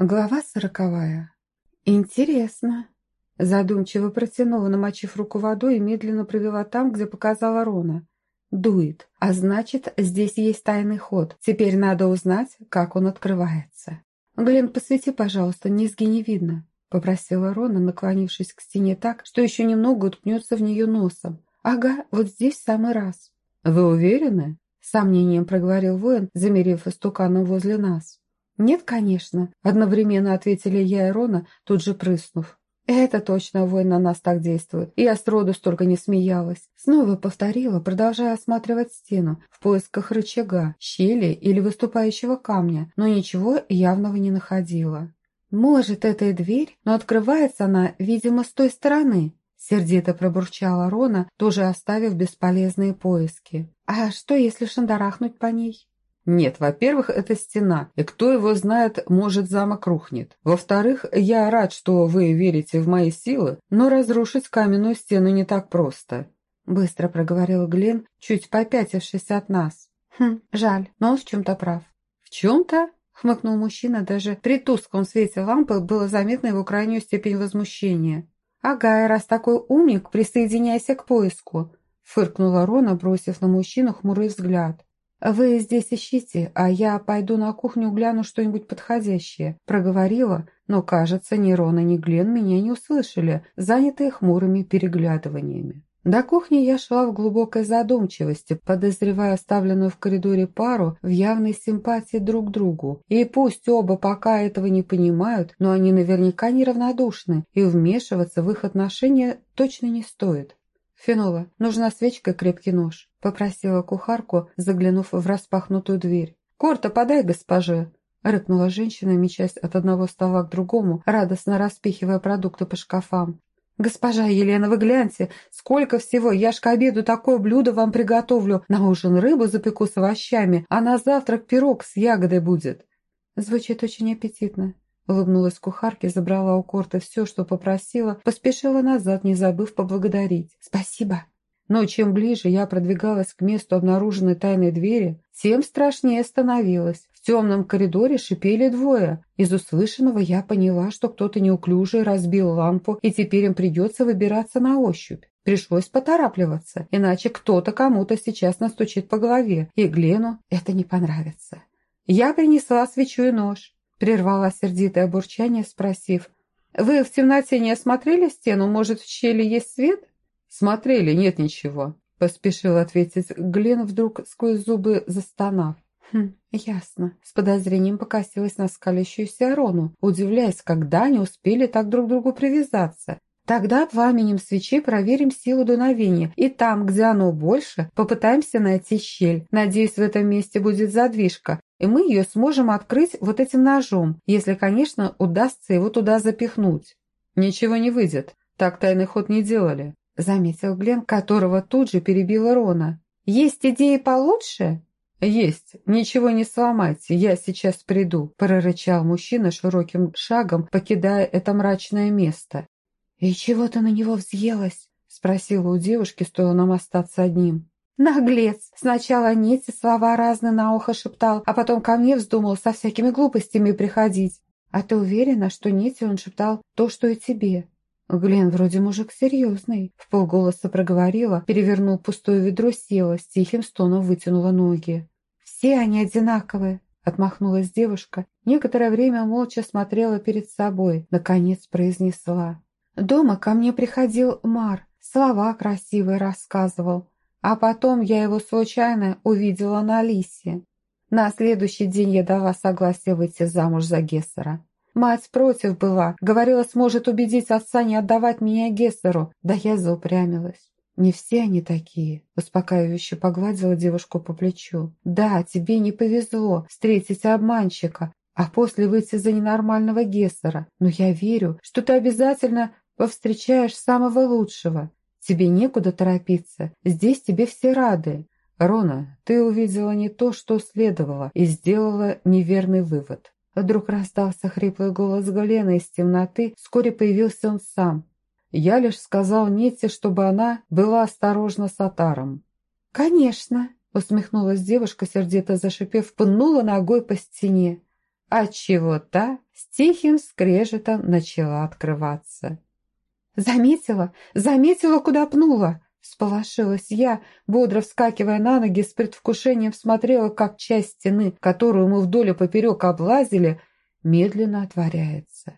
Глава сороковая. «Интересно». Задумчиво протянула, намочив руку водой и медленно провела там, где показала Рона. Дует. А значит, здесь есть тайный ход. Теперь надо узнать, как он открывается. «Глен, посвети, пожалуйста, низги не видно», — попросила Рона, наклонившись к стене так, что еще немного уткнется в нее носом. «Ага, вот здесь самый раз». «Вы уверены?» — сомнением проговорил воин, замерев истуканом возле нас. «Нет, конечно», — одновременно ответили я и Рона, тут же прыснув. «Это точно воин на нас так действует. Я сроду столько не смеялась». Снова повторила, продолжая осматривать стену в поисках рычага, щели или выступающего камня, но ничего явного не находила. «Может, это и дверь, но открывается она, видимо, с той стороны», Сердито пробурчала Рона, тоже оставив бесполезные поиски. «А что, если шандарахнуть по ней?» Нет, во-первых, это стена, и кто его знает, может замок рухнет. Во-вторых, я рад, что вы верите в мои силы, но разрушить каменную стену не так просто. Быстро проговорил Глен, чуть попятившись от нас. Хм, жаль, но он в чем-то прав. В чем-то? Хмыкнул мужчина, даже при тусклом свете лампы было заметно его крайнюю степень возмущения. «Ага, раз такой умник, присоединяйся к поиску», фыркнула Рона, бросив на мужчину хмурый взгляд. «Вы здесь ищите, а я пойду на кухню гляну что-нибудь подходящее», проговорила, но, кажется, ни Рона, ни Глен меня не услышали, занятые хмурыми переглядываниями. До кухни я шла в глубокой задумчивости, подозревая оставленную в коридоре пару в явной симпатии друг к другу. И пусть оба пока этого не понимают, но они наверняка неравнодушны, и вмешиваться в их отношения точно не стоит. «Фенола, нужна свечка и крепкий нож», — попросила кухарку, заглянув в распахнутую дверь. «Корта, подай госпоже!» — рыкнула женщина, мечась от одного стола к другому, радостно распихивая продукты по шкафам. «Госпожа Елена, вы гляньте, сколько всего! Я ж к обеду такое блюдо вам приготовлю. На ужин рыбу запеку с овощами, а на завтрак пирог с ягодой будет». Звучит очень аппетитно. Улыбнулась кухарке, забрала у Корта все, что попросила, поспешила назад, не забыв поблагодарить. «Спасибо!» Но чем ближе я продвигалась к месту обнаруженной тайной двери, тем страшнее становилось. В темном коридоре шипели двое. Из услышанного я поняла, что кто-то неуклюже разбил лампу, и теперь им придется выбираться на ощупь. Пришлось поторапливаться, иначе кто-то кому-то сейчас настучит по голове, и Глену это не понравится. Я принесла свечу и нож. Прервала сердитое бурчание, спросив, «Вы в темноте не осмотрели стену? Может, в щели есть свет?» «Смотрели, нет ничего», — поспешил ответить Глен, вдруг сквозь зубы застонав. «Хм, ясно». С подозрением покосилась на скалящуюся Арону, удивляясь, когда они успели так друг другу привязаться. Тогда пламенем свечи проверим силу дуновения, и там, где оно больше, попытаемся найти щель. Надеюсь, в этом месте будет задвижка, и мы ее сможем открыть вот этим ножом, если, конечно, удастся его туда запихнуть. Ничего не выйдет, так тайный ход не делали, заметил Глен, которого тут же перебила Рона. Есть идеи получше? «Есть. Ничего не сломайте, я сейчас приду», – прорычал мужчина широким шагом, покидая это мрачное место. «И чего ты на него взъелась?» – спросила у девушки, стоило нам остаться одним. «Наглец! Сначала Нете слова разные на ухо шептал, а потом ко мне вздумал со всякими глупостями приходить. А ты уверена, что Нете он шептал то, что и тебе?» Глен вроде мужик серьезный. В полголоса проговорила, перевернул пустое ведро, села, с тихим стоном вытянула ноги. «Все они одинаковые», — отмахнулась девушка. Некоторое время молча смотрела перед собой. Наконец произнесла. «Дома ко мне приходил Мар, слова красивые рассказывал. А потом я его случайно увидела на Лисе. На следующий день я дала согласие выйти замуж за Гессера. Мать против была, говорила, сможет убедить отца не отдавать меня Гессеру, да я заупрямилась. «Не все они такие», – успокаивающе погладила девушку по плечу. «Да, тебе не повезло встретить обманщика, а после выйти за ненормального Гессера. Но я верю, что ты обязательно повстречаешь самого лучшего. Тебе некуда торопиться, здесь тебе все рады. Рона, ты увидела не то, что следовало, и сделала неверный вывод. Вдруг раздался хриплый голос Галена из темноты, вскоре появился он сам. Я лишь сказал Нете, чтобы она была осторожна с Атаром. «Конечно», — усмехнулась девушка, сердито зашипев, пнула ногой по стене. отчего та с тихим скрежетом начала открываться. «Заметила, заметила, куда пнула!» Сполошилась я, бодро вскакивая на ноги, с предвкушением смотрела, как часть стены, которую мы вдоль и поперек облазили, медленно отворяется.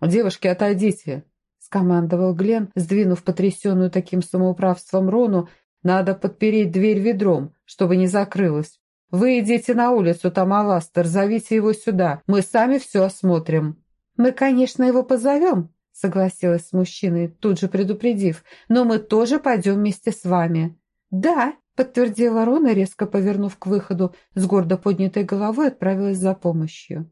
«Девушки, отойдите!» — скомандовал Глен, сдвинув потрясенную таким самоуправством Рону, «надо подпереть дверь ведром, чтобы не закрылась. Вы идите на улицу, там Аластер, зовите его сюда, мы сами все осмотрим». «Мы, конечно, его позовем», — согласилась с мужчиной, тут же предупредив, «но мы тоже пойдем вместе с вами». «Да», — подтвердила Рона, резко повернув к выходу, с гордо поднятой головой отправилась за помощью.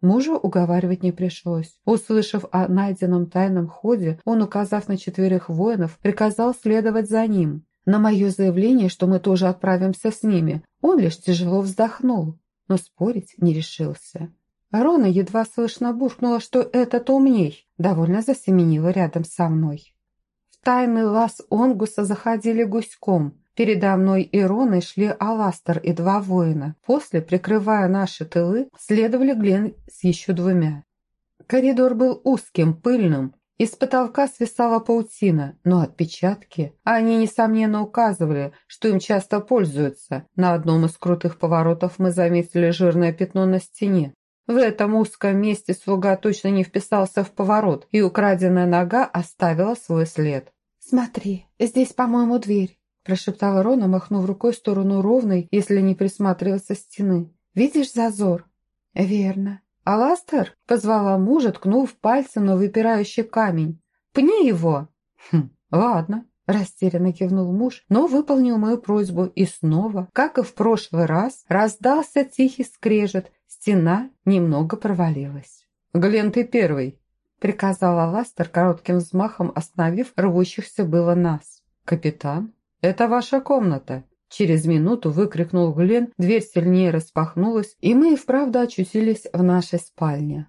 Мужа уговаривать не пришлось. Услышав о найденном тайном ходе, он, указав на четверых воинов, приказал следовать за ним. На мое заявление, что мы тоже отправимся с ними, он лишь тяжело вздохнул, но спорить не решился. Рона едва слышно буркнула, что этот умней, довольно засеменила рядом со мной. В тайный лаз Онгуса заходили гуськом. Передо мной и Роной шли Аластер и два воина. После, прикрывая наши тылы, следовали Глен с еще двумя. Коридор был узким, пыльным, из потолка свисала паутина, но отпечатки, они, несомненно, указывали, что им часто пользуются. На одном из крутых поворотов мы заметили жирное пятно на стене. В этом узком месте слуга точно не вписался в поворот, и украденная нога оставила свой след. «Смотри, здесь, по-моему, дверь», – прошептала Рона, махнув рукой в сторону ровной, если не присматриваться стены. «Видишь зазор?» «Верно. «Аластер?» – позвала мужа, ткнув пальцем на выпирающий камень. «Пни его!» «Хм, ладно», – растерянно кивнул муж, но выполнил мою просьбу, и снова, как и в прошлый раз, раздался тихий скрежет, стена немного провалилась. «Глен, ты первый!» – приказал Аластер коротким взмахом, остановив рвущихся было нас. «Капитан, это ваша комната!» Через минуту выкрикнул Глен, дверь сильнее распахнулась, и мы и вправду очутились в нашей спальне.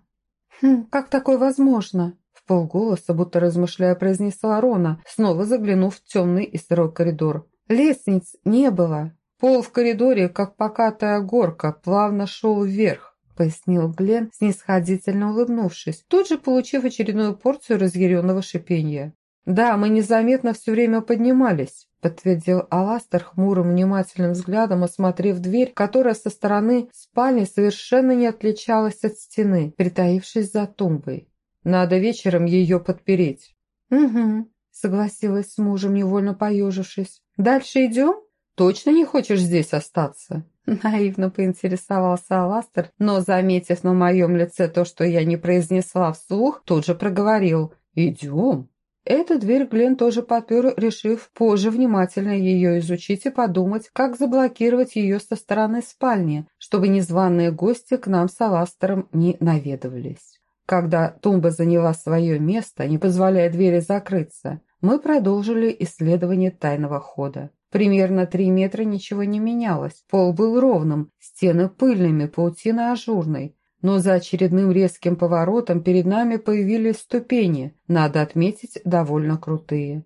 «Хм, как такое возможно?» В полголоса, будто размышляя, произнесла Рона, снова заглянув в темный и сырой коридор. «Лестниц не было. Пол в коридоре, как покатая горка, плавно шел вверх», пояснил Глен, снисходительно улыбнувшись, тут же получив очередную порцию разъяренного шипения. «Да, мы незаметно все время поднимались», – подтвердил Аластер хмурым внимательным взглядом, осмотрев дверь, которая со стороны спальни совершенно не отличалась от стены, притаившись за тумбой. «Надо вечером ее подпереть». «Угу», – согласилась с мужем, невольно поежившись. «Дальше идем?» «Точно не хочешь здесь остаться?» Наивно поинтересовался Аластер, но, заметив на моем лице то, что я не произнесла вслух, тут же проговорил «Идем». Эту дверь Глен тоже подпер, решив позже внимательно ее изучить и подумать, как заблокировать ее со стороны спальни, чтобы незваные гости к нам с Аластером не наведывались. Когда тумба заняла свое место, не позволяя двери закрыться, мы продолжили исследование тайного хода. Примерно три метра ничего не менялось, пол был ровным, стены пыльными, паутина ажурной, но за очередным резким поворотом перед нами появились ступени, надо отметить, довольно крутые.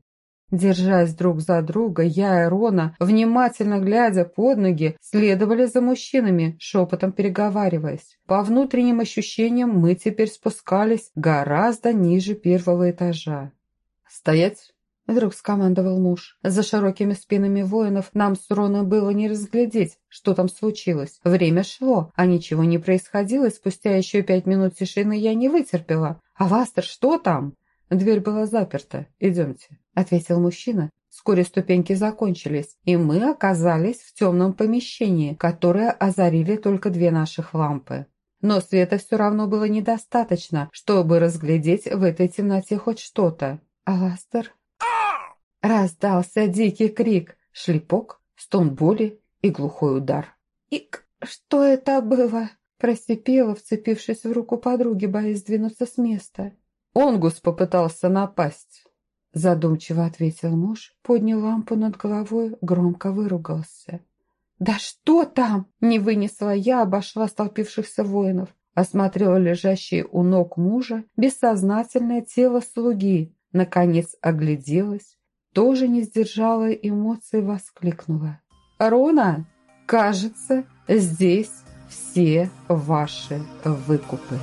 Держась друг за друга, я и Рона, внимательно глядя под ноги, следовали за мужчинами, шепотом переговариваясь. По внутренним ощущениям мы теперь спускались гораздо ниже первого этажа. «Стоять!» Вдруг скомандовал муж. За широкими спинами воинов нам с Роной было не разглядеть, что там случилось. Время шло, а ничего не происходило, и спустя еще пять минут тишины я не вытерпела. «А Вастер, что там?» «Дверь была заперта. Идемте», — ответил мужчина. Вскоре ступеньки закончились, и мы оказались в темном помещении, которое озарили только две наших лампы. Но света все равно было недостаточно, чтобы разглядеть в этой темноте хоть что-то. «Аластер?» Раздался дикий крик, шлепок, стон боли и глухой удар. «Ик, что это было?» Просипела, вцепившись в руку подруги, боясь двинуться с места. «Онгус попытался напасть», — задумчиво ответил муж, поднял лампу над головой, громко выругался. «Да что там?» — не вынесла я, обошла столпившихся воинов, осмотрела лежащее у ног мужа бессознательное тело слуги, наконец огляделась, тоже не сдержала эмоций, воскликнула. «Рона, кажется, здесь все ваши выкупы.